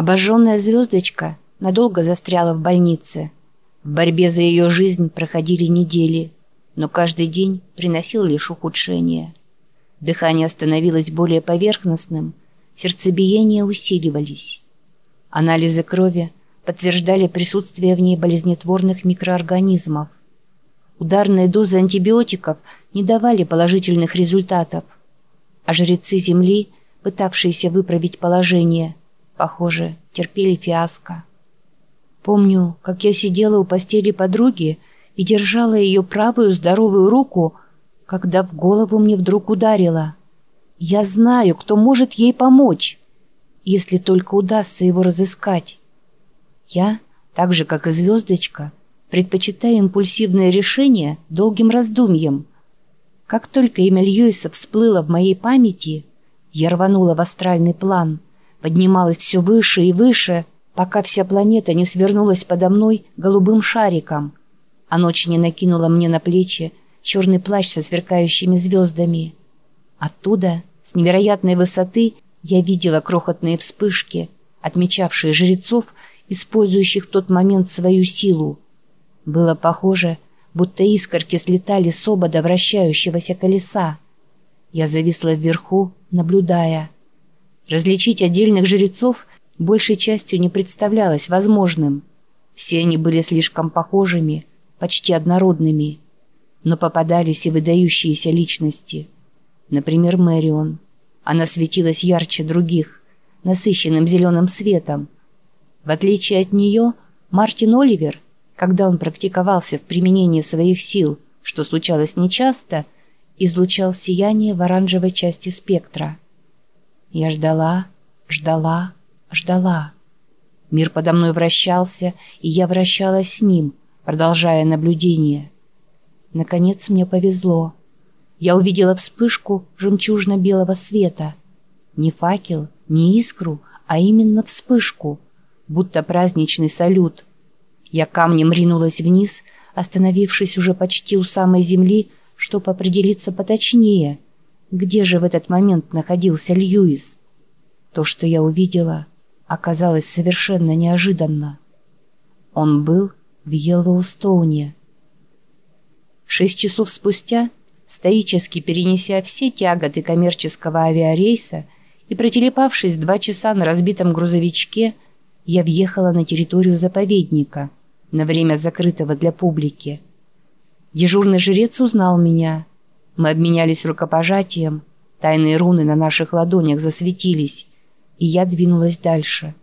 Обожженная звездочка надолго застряла в больнице. В борьбе за ее жизнь проходили недели, но каждый день приносил лишь ухудшение. Дыхание становилось более поверхностным, сердцебиения усиливались. Анализы крови подтверждали присутствие в ней болезнетворных микроорганизмов. Ударные дозы антибиотиков не давали положительных результатов, а жрецы Земли, пытавшиеся выправить положение, похоже, терпели фиаско. Помню, как я сидела у постели подруги и держала ее правую здоровую руку, когда в голову мне вдруг ударило. Я знаю, кто может ей помочь, если только удастся его разыскать. Я, так же как и звездочка, предпочитаю импульсивное решение долгим раздумьем. Как только имя Льюиса всплыло в моей памяти, я рванула в астральный план, поднималась все выше и выше, пока вся планета не свернулась подо мной голубым шариком, а ночь не накинула мне на плечи черный плащ со сверкающими звездами. Оттуда, с невероятной высоты, я видела крохотные вспышки, отмечавшие жрецов, использующих в тот момент свою силу. Было похоже, будто искорки слетали с обода вращающегося колеса. Я зависла вверху, наблюдая. Различить отдельных жрецов большей частью не представлялось возможным. Все они были слишком похожими, почти однородными. Но попадались и выдающиеся личности. Например, Мэрион. Она светилась ярче других, насыщенным зеленым светом. В отличие от нее, Мартин Оливер – когда он практиковался в применении своих сил, что случалось нечасто, излучал сияние в оранжевой части спектра. Я ждала, ждала, ждала. Мир подо мной вращался, и я вращалась с ним, продолжая наблюдение. Наконец мне повезло. Я увидела вспышку жемчужно-белого света. Не факел, не искру, а именно вспышку, будто праздничный салют – я камнем ринулась вниз, остановившись уже почти у самой земли, чтобы определиться поточнее, где же в этот момент находился Льюис. То, что я увидела, оказалось совершенно неожиданно. Он был в Йеллоустоуне. Шесть часов спустя, стоически перенеся все тяготы коммерческого авиарейса и протелепавшись два часа на разбитом грузовичке, я въехала на территорию заповедника – на время закрытого для публики. Дежурный жрец узнал меня. Мы обменялись рукопожатием, тайные руны на наших ладонях засветились, и я двинулась дальше.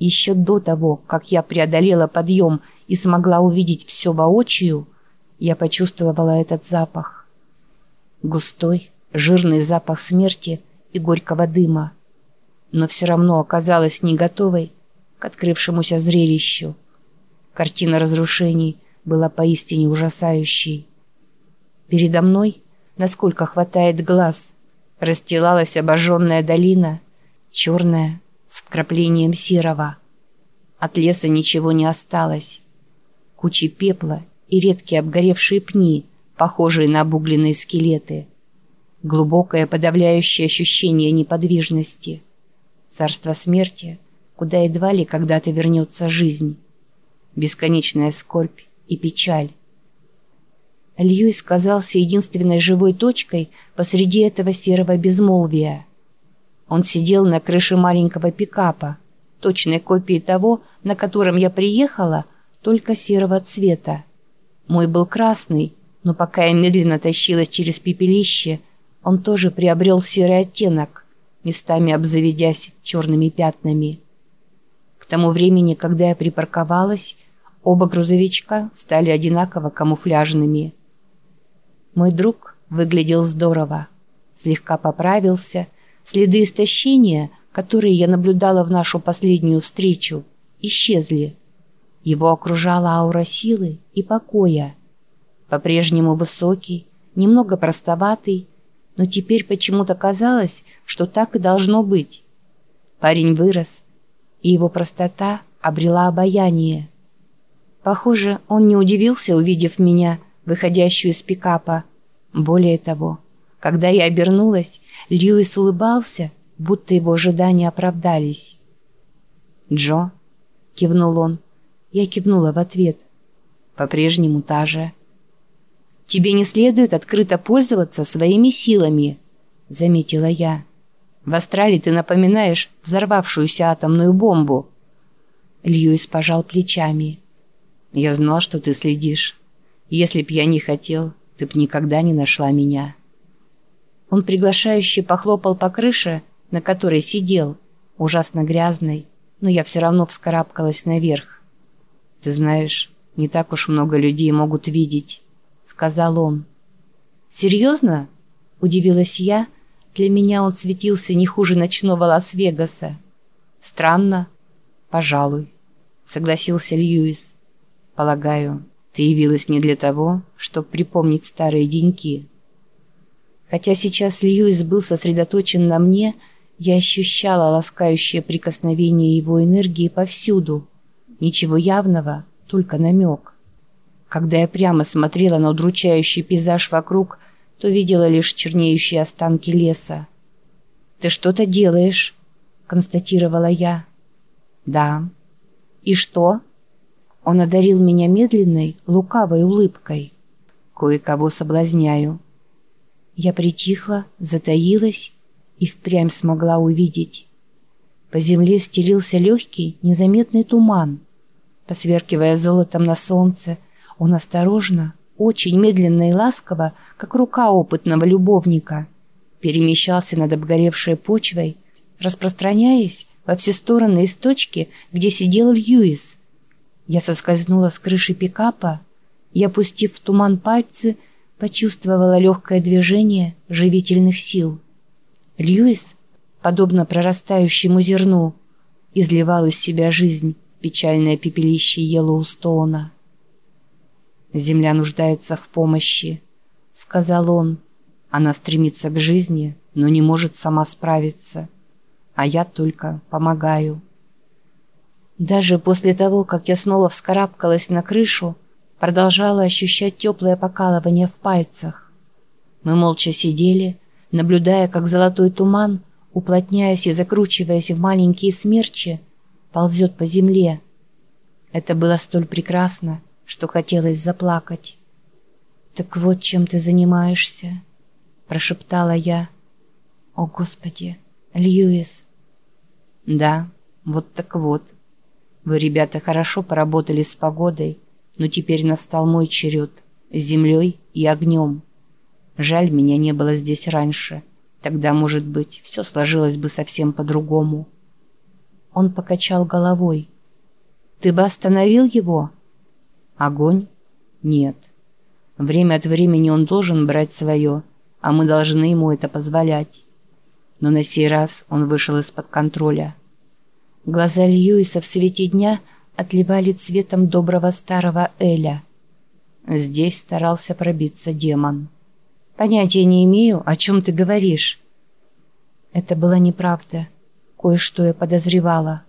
Еще до того, как я преодолела подъем и смогла увидеть все воочию, я почувствовала этот запах. Густой, жирный запах смерти и горького дыма. Но все равно оказалась не готовой к открывшемуся зрелищу. Картина разрушений была поистине ужасающей. Передо мной, насколько хватает глаз, расстилалась обожженная долина, черная, с вкраплением серого. От леса ничего не осталось. Кучи пепла и редкие обгоревшие пни, похожие на обугленные скелеты. Глубокое подавляющее ощущение неподвижности. Царство смерти, куда едва ли когда-то вернется жизнь бесконечная скорбь и печаль. Льюис казался единственной живой точкой посреди этого серого безмолвия. Он сидел на крыше маленького пикапа, точной копии того, на котором я приехала, только серого цвета. Мой был красный, но пока я медленно тащилась через пепелище, он тоже приобрел серый оттенок, местами обзаведясь черными пятнами. К тому времени, когда я припарковалась, Оба грузовичка стали одинаково камуфляжными. Мой друг выглядел здорово. Слегка поправился. Следы истощения, которые я наблюдала в нашу последнюю встречу, исчезли. Его окружала аура силы и покоя. По-прежнему высокий, немного простоватый, но теперь почему-то казалось, что так и должно быть. Парень вырос, и его простота обрела обаяние. Похоже, он не удивился, увидев меня, выходящую из пикапа. Более того, когда я обернулась, Льюис улыбался, будто его ожидания оправдались. «Джо?» — кивнул он. Я кивнула в ответ. По-прежнему та же. «Тебе не следует открыто пользоваться своими силами», — заметила я. «В Австралии ты напоминаешь взорвавшуюся атомную бомбу». Льюис пожал плечами. «Я знал, что ты следишь. Если б я не хотел, ты б никогда не нашла меня». Он приглашающе похлопал по крыше, на которой сидел, ужасно грязной, но я все равно вскарабкалась наверх. «Ты знаешь, не так уж много людей могут видеть», — сказал он. «Серьезно?» — удивилась я. Для меня он светился не хуже ночного Лас-Вегаса. «Странно?» «Пожалуй», — согласился Льюис. «Полагаю, ты явилась не для того, чтобы припомнить старые деньки». Хотя сейчас Льюис был сосредоточен на мне, я ощущала ласкающее прикосновение его энергии повсюду. Ничего явного, только намек. Когда я прямо смотрела на удручающий пейзаж вокруг, то видела лишь чернеющие останки леса. «Ты что-то делаешь», — констатировала я. «Да». «И что?» Он одарил меня медленной, лукавой улыбкой. «Кое-кого соблазняю». Я притихла, затаилась и впрямь смогла увидеть. По земле стелился легкий, незаметный туман. Посверкивая золотом на солнце, он осторожно, очень медленно и ласково, как рука опытного любовника, перемещался над обгоревшей почвой, распространяясь во все стороны из точки, где сидел Льюис. Я соскользнула с крыши пикапа и, опустив в туман пальцы, почувствовала легкое движение живительных сил. Льюис, подобно прорастающему зерну, изливал из себя жизнь в печальное пепелище Йеллоустоуна. «Земля нуждается в помощи», — сказал он. «Она стремится к жизни, но не может сама справиться, а я только помогаю». Даже после того, как я снова вскарабкалась на крышу, продолжала ощущать теплое покалывание в пальцах. Мы молча сидели, наблюдая, как золотой туман, уплотняясь и закручиваясь в маленькие смерчи, ползет по земле. Это было столь прекрасно, что хотелось заплакать. «Так вот чем ты занимаешься», — прошептала я. «О, Господи, Льюис!» «Да, вот так вот. Вы, ребята, хорошо поработали с погодой, но теперь настал мой черед с землей и огнем. Жаль, меня не было здесь раньше. Тогда, может быть, все сложилось бы совсем по-другому. Он покачал головой. «Ты бы остановил его?» «Огонь? Нет. Время от времени он должен брать свое, а мы должны ему это позволять». Но на сей раз он вышел из-под контроля. Глаза Льюиса в свете дня – отливали цветом доброго старого Эля. Здесь старался пробиться демон. «Понятия не имею, о чем ты говоришь». Это была неправда. Кое-что я подозревала.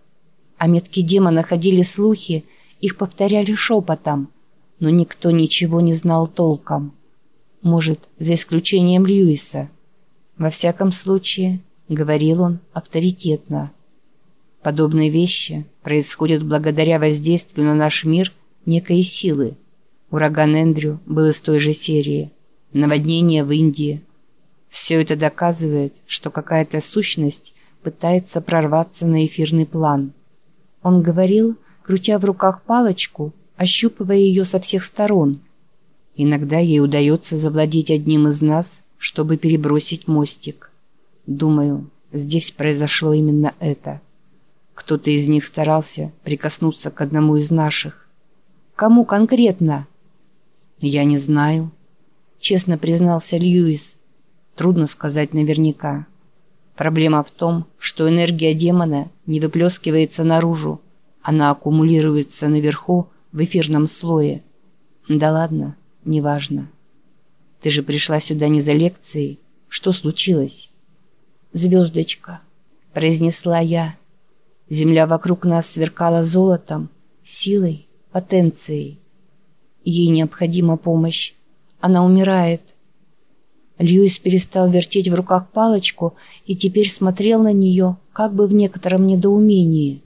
О метке демона ходили слухи, их повторяли шепотом, но никто ничего не знал толком. Может, за исключением Льюиса. Во всяком случае, говорил он авторитетно. Подобные вещи происходят благодаря воздействию на наш мир некой силы. Ураган Эндрю был из той же серии. Наводнение в Индии. Все это доказывает, что какая-то сущность пытается прорваться на эфирный план. Он говорил, крутя в руках палочку, ощупывая ее со всех сторон. Иногда ей удается завладеть одним из нас, чтобы перебросить мостик. Думаю, здесь произошло именно это. Кто-то из них старался прикоснуться к одному из наших. Кому конкретно? Я не знаю. Честно признался Льюис. Трудно сказать наверняка. Проблема в том, что энергия демона не выплескивается наружу. Она аккумулируется наверху в эфирном слое. Да ладно, неважно. Ты же пришла сюда не за лекцией. Что случилось? «Звездочка», — произнесла я, Земля вокруг нас сверкала золотом, силой, потенцией. Ей необходима помощь. Она умирает. Льюис перестал вертеть в руках палочку и теперь смотрел на нее, как бы в некотором недоумении.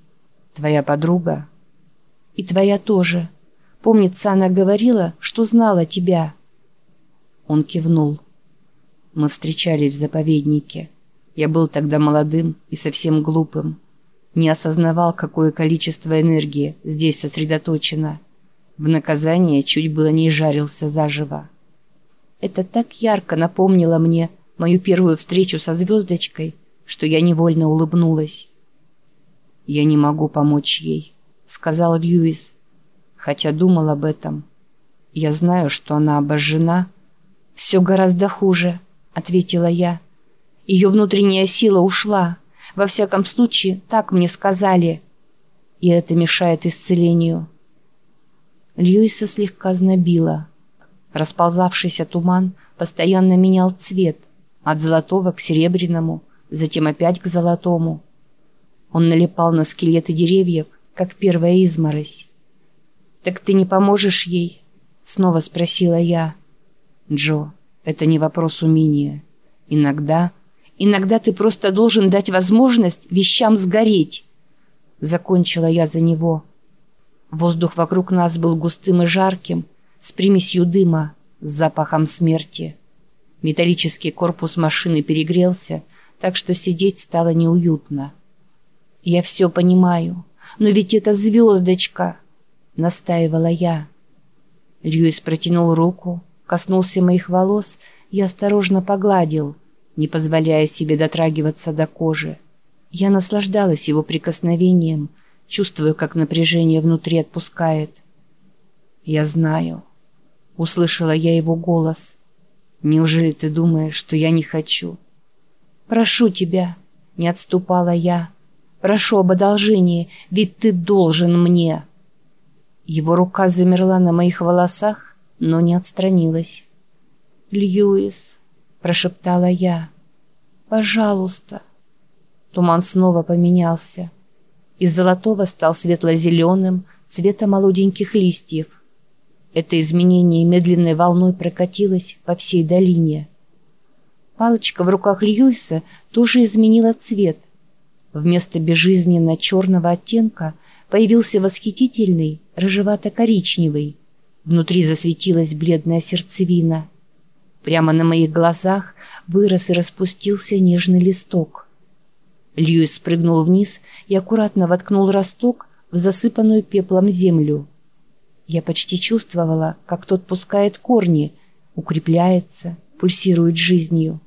Твоя подруга? И твоя тоже. Помнится, она говорила, что знала тебя. Он кивнул. Мы встречались в заповеднике. Я был тогда молодым и совсем глупым. Не осознавал, какое количество энергии здесь сосредоточено. В наказание чуть было не жарился заживо. Это так ярко напомнило мне мою первую встречу со звездочкой, что я невольно улыбнулась. «Я не могу помочь ей», — сказал Льюис, хотя думал об этом. «Я знаю, что она обожжена». «Все гораздо хуже», — ответила я. «Ее внутренняя сила ушла. Во всяком случае, так мне сказали. И это мешает исцелению». Льюиса слегка знобило. Расползавшийся туман постоянно менял цвет, от золотого к серебряному, затем опять к золотому. Он налипал на скелеты деревьев, как первая изморозь. «Так ты не поможешь ей?» — снова спросила я. «Джо, это не вопрос умения. Иногда, иногда ты просто должен дать возможность вещам сгореть». Закончила я за него. Воздух вокруг нас был густым и жарким, с примесью дыма, с запахом смерти. Металлический корпус машины перегрелся, так что сидеть стало неуютно. «Я все понимаю, но ведь это звездочка!» — настаивала я. Льюис протянул руку, коснулся моих волос и осторожно погладил, не позволяя себе дотрагиваться до кожи. Я наслаждалась его прикосновением — Чувствую, как напряжение внутри отпускает. «Я знаю». Услышала я его голос. «Неужели ты думаешь, что я не хочу?» «Прошу тебя», — не отступала я. «Прошу об одолжении, ведь ты должен мне». Его рука замерла на моих волосах, но не отстранилась. «Льюис», — прошептала я, — «пожалуйста». Туман снова поменялся. Из золотого стал светло-зеленым, цвета молоденьких листьев. Это изменение медленной волной прокатилось по всей долине. Палочка в руках Льюиса тоже изменила цвет. Вместо безжизненно черного оттенка появился восхитительный рыжевато-коричневый. Внутри засветилась бледная сердцевина. Прямо на моих глазах вырос и распустился нежный листок. Льюис спрыгнул вниз и аккуратно воткнул росток в засыпанную пеплом землю. Я почти чувствовала, как тот пускает корни, укрепляется, пульсирует жизнью.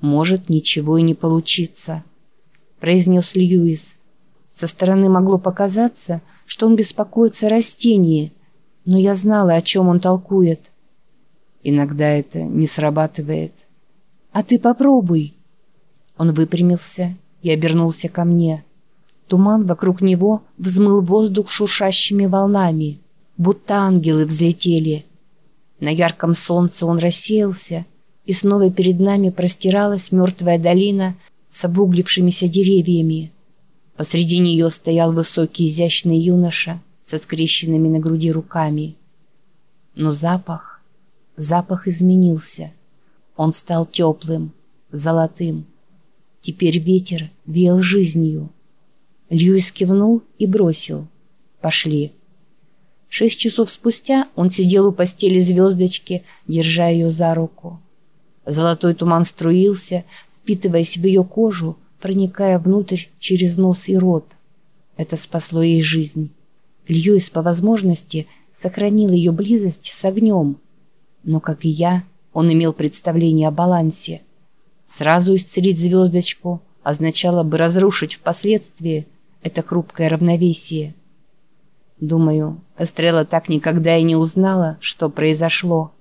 «Может, ничего и не получиться», — произнес Льюис. Со стороны могло показаться, что он беспокоится о растении, но я знала, о чем он толкует. Иногда это не срабатывает. «А ты попробуй». Он выпрямился и обернулся ко мне. Туман вокруг него взмыл воздух шуршащими волнами, будто ангелы взлетели. На ярком солнце он рассеялся, и снова перед нами простиралась мертвая долина с обуглившимися деревьями. Посреди нее стоял высокий изящный юноша со скрещенными на груди руками. Но запах, запах изменился. Он стал теплым, золотым. Теперь ветер веял жизнью. Льюис кивнул и бросил. «Пошли». Шесть часов спустя он сидел у постели звездочки, держа ее за руку. Золотой туман струился, впитываясь в ее кожу, проникая внутрь через нос и рот. Это спасло ей жизнь. Льюис по возможности сохранил ее близость с огнем. Но, как и я, он имел представление о балансе – Сразу исцелить звездочку означало бы разрушить впоследствии это хрупкое равновесие. Думаю, Эстрелла так никогда и не узнала, что произошло.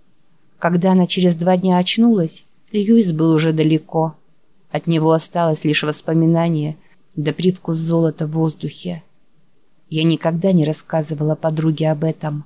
Когда она через два дня очнулась, Льюис был уже далеко. От него осталось лишь воспоминание да привкус золота в воздухе. Я никогда не рассказывала подруге об этом.